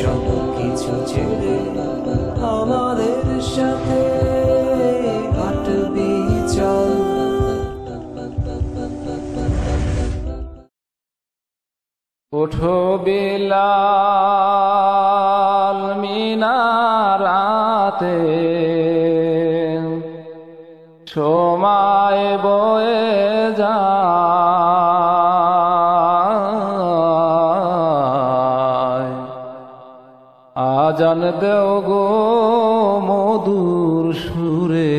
সব কিছু ছেড়ে আমাদের সাথে হাঁটবি চল। ওঠো বিলাল মিনারাতে সময় বয়ে আজান দেও গো মধুর সুরে,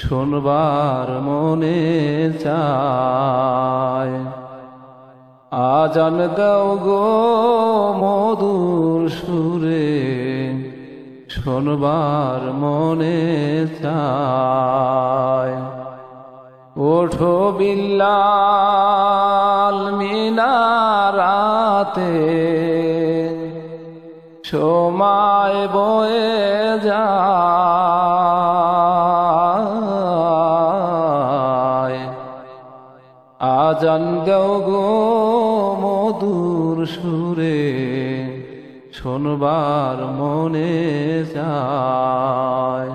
শোনবার মনে চায়। আজান দাও গো মধুর সুরে, শোনবার মনে চায়। ওঠো বিল্লাল মিনারাতে সময় বয়ে যায়। আজান দেও গো মধুর সুরে, শোনবার মনে চায়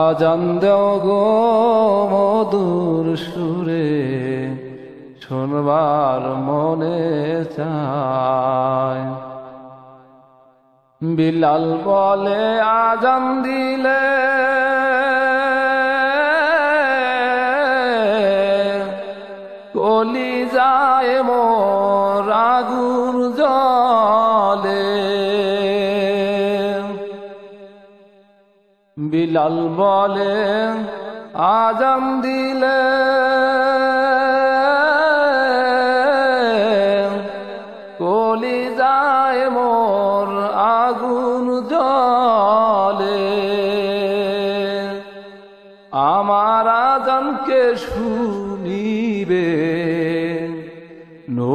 আজান দেও গো মধুর সুরে, শোনবার মনে চায় বিলাল বলে আজান দিলে। কলি যায় আগুন জলে বিলাল বলে আজান দিলে।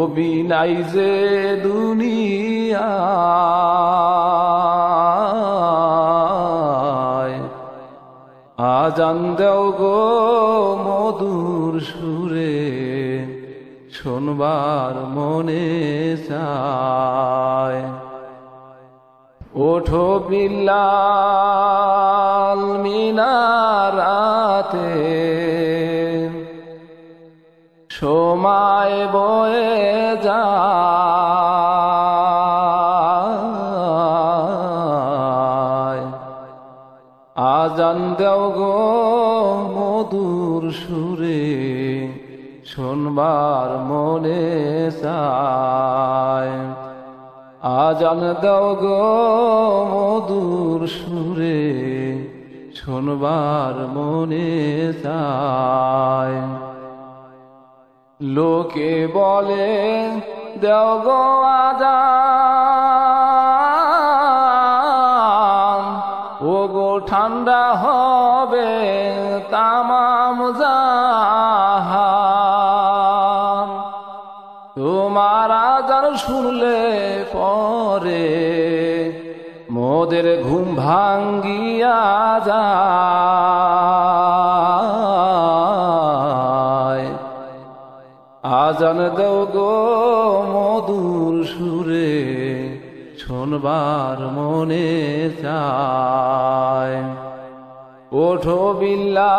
নবী নাই যে দুনিয়ায় আজান দেও গো মধুর সুরে, শোনবার মনে চায়। ওঠো বিল্লাল মিনারাতে সময় বয়ে যায় আজান দেও গো মধুর সুরে, শোনবার মনে চায়। আজান দাও গো মধুর সুরে, শোনবার মনে চায়। লোকে বলে, দেও গো আজান। ও গো ঠান্ডা হবে তামাম জাহান। তোমার আজান শুনলে পরে মোদের ঘুম ভাঙ্গিয়া যায়। আজান দেও গো মধুর সুরে, শোনবার মনে চায়। ওঠো বিল্লাল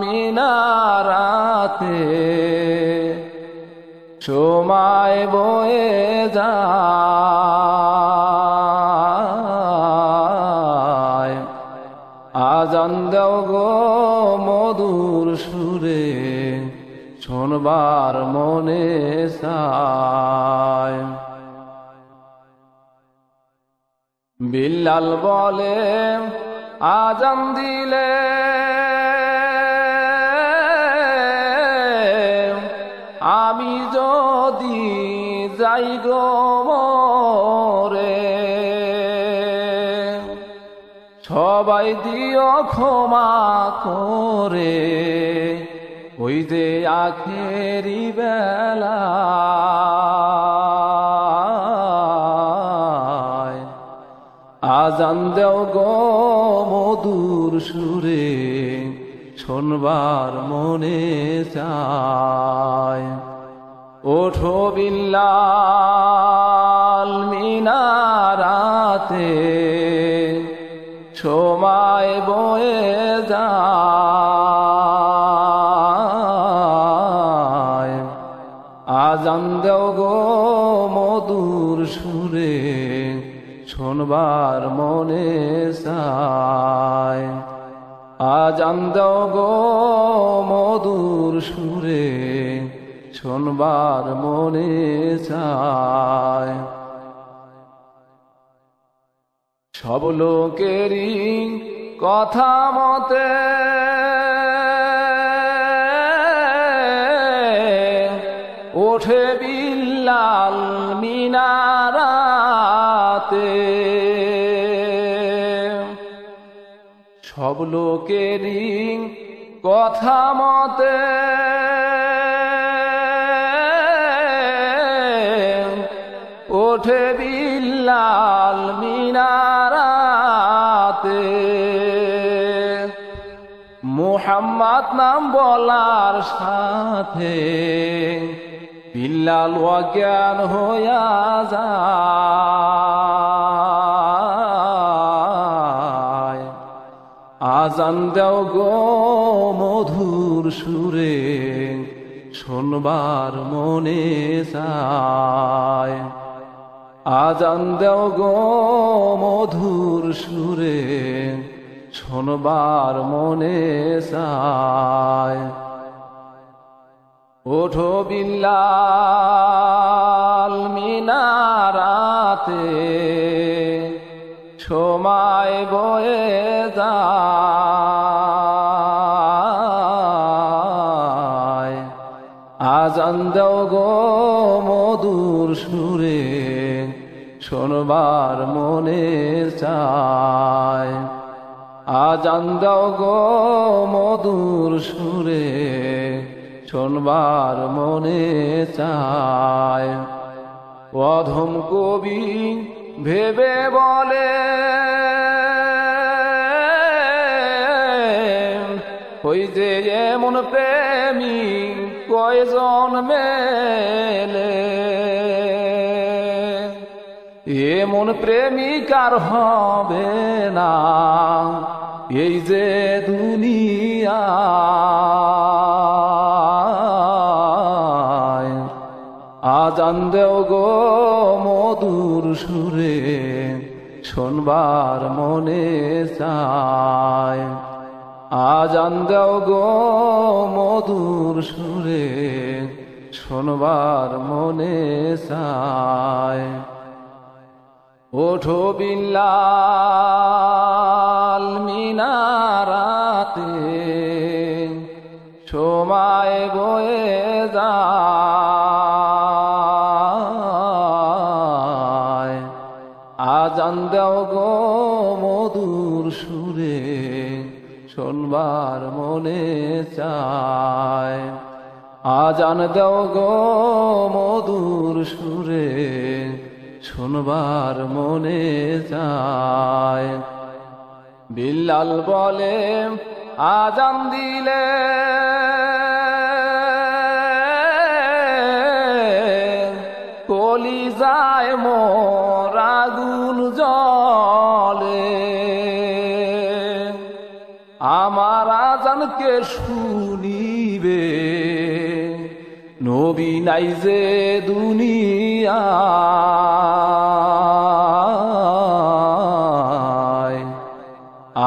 মিনারাতে, সময় বয়ে যায়। আজান দেও গো মধুর সুরে শোনবার মনে বিল্লাল বলে, আজান দিলে আমি যদি যাই গো মরে, সবাই দিও ক্ষমা করে। ওই যে আখেরি বেলা আজান দেও গো মধুর সুরে, শোনবার মনে চায়। ওঠো বিল্লাল মিনারাতে সময় বয়ে যায় শোনবার মনে সায় আজান দেও গো মধুর সুরে, শোনবার মনে চায়। সব লোকেরই কথা মতে ওঠে বিল্লাল মিনারাতে সব লোকেরই কথা মতে। ওঠে বিল্লাল মিনারাতে। মোহাম্মদ নাম বলার সাথে বিল্লাল অজ্ঞান হইয়া যায়। আজান দেও গো মধুর সুরে, শোনবার মনে চায় আজান দেও গো মধুর সুরে, শোনবার মনে চায় ওঠো বিল্লাল মিনারাতে, সময় বয়ে যায়। আজান দেও গো মধুর সুরে, শোনবার মনে চায়। আজান দাও গো মধুর সুরে শোনবার মনে চায়। অধম কবি ভেবে বলে, ওই যে এমন প্রেমী কয়জন মেলে? এমন প্রেমিকার হবে না? এই যে দুনিয়া আজান দেও গো মধুর সুরে, শোনবার মনে চায়। আজান দেও গো মধুর সুরে, শোনবার মনে চায়। ওঠো বিল্লাল মিনারাতে, সময় বয়ে যায় আজান দেও গো মধুর সুরে, শোনবার মনে চায়। আজান দেও গো মধুর সুরে, শোনবার মনে চায়। বিল্লাল বলে, আজান দিলে আজানকে শুনিবে। নবী নাই যে দুনিয়া।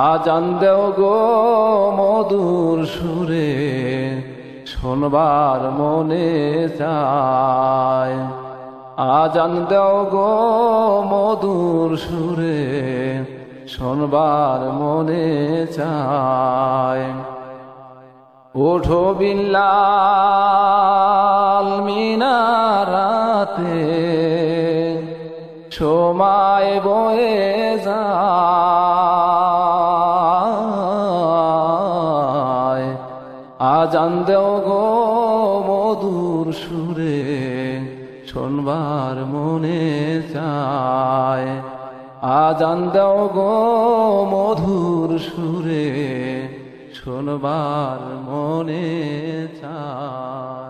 আজান দেও গো মধুর সুরে, শোনবার মনে যায় আজান দেও গো মধুর সুরে শোনবার মনে চায়। ওঠো বিল্লাল মিনারাতে, সময় বয়ে আজান দেও গো মধুর সুরে, শোনবার মনে চায়। আজান দাও গো মধুর সুরে শোনবার মনে চায়।